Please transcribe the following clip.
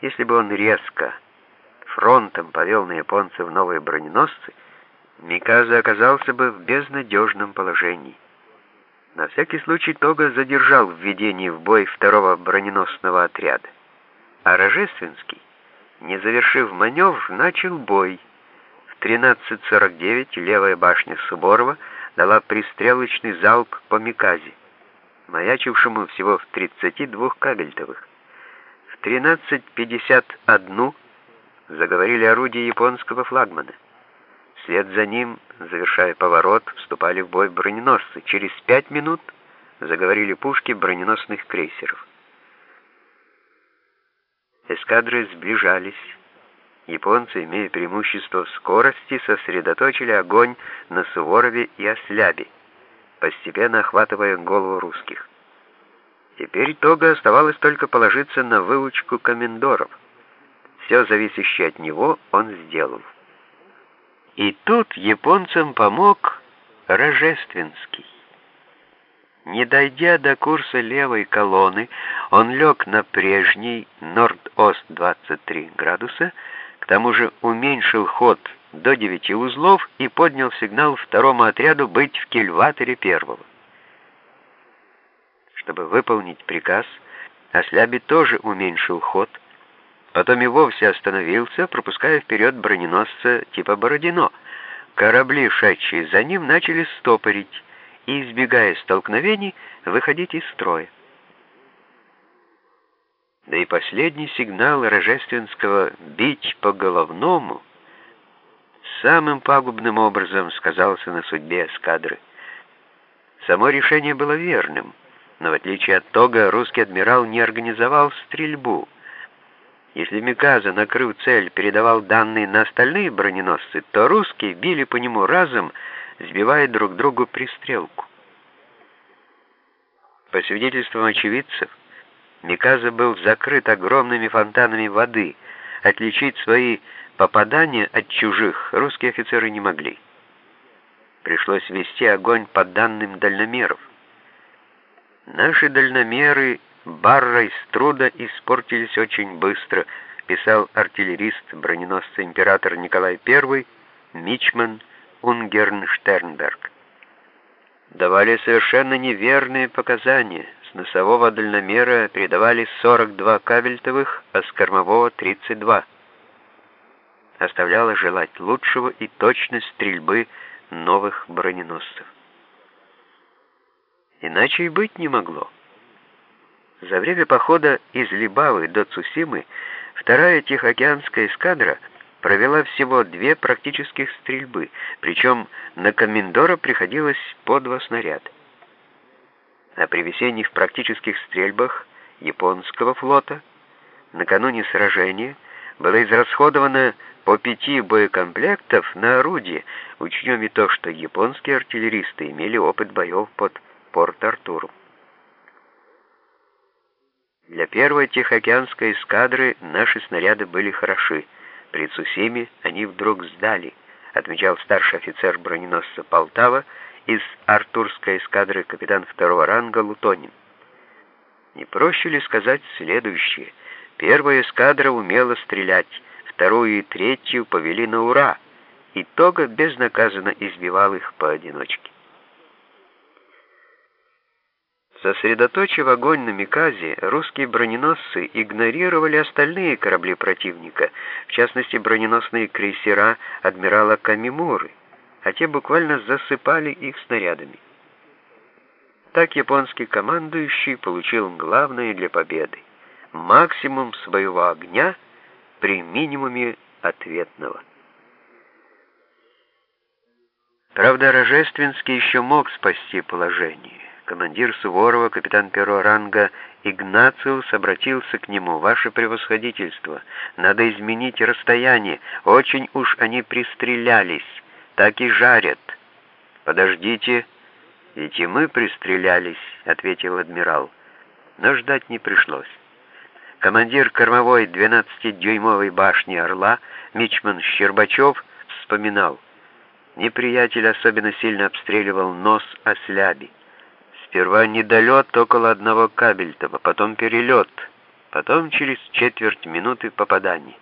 Если бы он резко фронтом повел на японцев новые броненосцы, Миказа оказался бы в безнадежном положении. На всякий случай Тога задержал введение в бой второго броненосного отряда, а Рожественский, не завершив маневр, начал бой. В 13.49 левая башня Суборова дала пристрелочный залп по Миказе, маячившему всего в 32 кабельтовых. В 13.51 заговорили орудия японского флагмана. Вслед за ним, завершая поворот, вступали в бой броненосцы. Через пять минут заговорили пушки броненосных крейсеров. Эскадры сближались. Японцы, имея преимущество в скорости, сосредоточили огонь на Суворове и Ослябе, постепенно охватывая голову русских. Теперь Тога оставалось только положиться на выучку комендоров. Все зависящее от него он сделал. И тут японцам помог Рожественский. Не дойдя до курса левой колонны, он лег на прежний норд-ост 23 градуса, к тому же уменьшил ход до 9 узлов и поднял сигнал второму отряду быть в кильваторе первого. Чтобы выполнить приказ, Осляби тоже уменьшил ход, Потом и вовсе остановился, пропуская вперед броненосца типа «Бородино». Корабли, шедшие за ним, начали стопорить и, избегая столкновений, выходить из строя. Да и последний сигнал Рожественского «бить по головному» самым пагубным образом сказался на судьбе эскадры. Само решение было верным, но в отличие от Тога русский адмирал не организовал стрельбу — если Миказа, накрыв цель, передавал данные на остальные броненосцы, то русские били по нему разом, сбивая друг другу пристрелку. По свидетельствам очевидцев, Миказа был закрыт огромными фонтанами воды. Отличить свои попадания от чужих русские офицеры не могли. Пришлось вести огонь по данным дальномеров. Наши дальномеры Барра и Струда испортились очень быстро, писал артиллерист броненосца император Николай I Мичман Унгернштернберг. Давали совершенно неверные показания. С носового дальномера передавали 42 кабельтовых, а с кормового 32. Оставляло желать лучшего и точность стрельбы новых броненосцев. Иначе и быть не могло. За время похода из Либавы до Цусимы вторая Тихоокеанская эскадра провела всего две практических стрельбы, причем на комендора приходилось по два снаряда. А при весенних практических стрельбах японского флота накануне сражения было израсходовано по пяти боекомплектов на орудие, учтем и то, что японские артиллеристы имели опыт боев под Порт-Артуром. Для первой Тихоокеанской эскадры наши снаряды были хороши. При Цусиме они вдруг сдали, отмечал старший офицер броненосца Полтава из Артурской эскадры капитан второго ранга Лутонин. Не проще ли сказать следующее? Первая эскадра умела стрелять, вторую и третью повели на ура, и Тога безнаказанно избивал их поодиночке. Сосредоточив огонь на Миказе, русские броненосцы игнорировали остальные корабли противника, в частности броненосные крейсера адмирала Камимуры, а те буквально засыпали их снарядами. Так японский командующий получил главное для победы — максимум своего огня при минимуме ответного. Правда, Рожественский еще мог спасти положение. Командир Суворова, капитан первого ранга Игнациус обратился к нему. «Ваше превосходительство, надо изменить расстояние. Очень уж они пристрелялись, так и жарят». «Подождите, ведь и мы пристрелялись», — ответил адмирал. Но ждать не пришлось. Командир кормовой 12-дюймовой башни «Орла» Мичман Щербачев вспоминал, неприятель особенно сильно обстреливал нос осляби. Сперва недолет около одного кабельтова, потом перелет, Потом через четверть минуты попадание.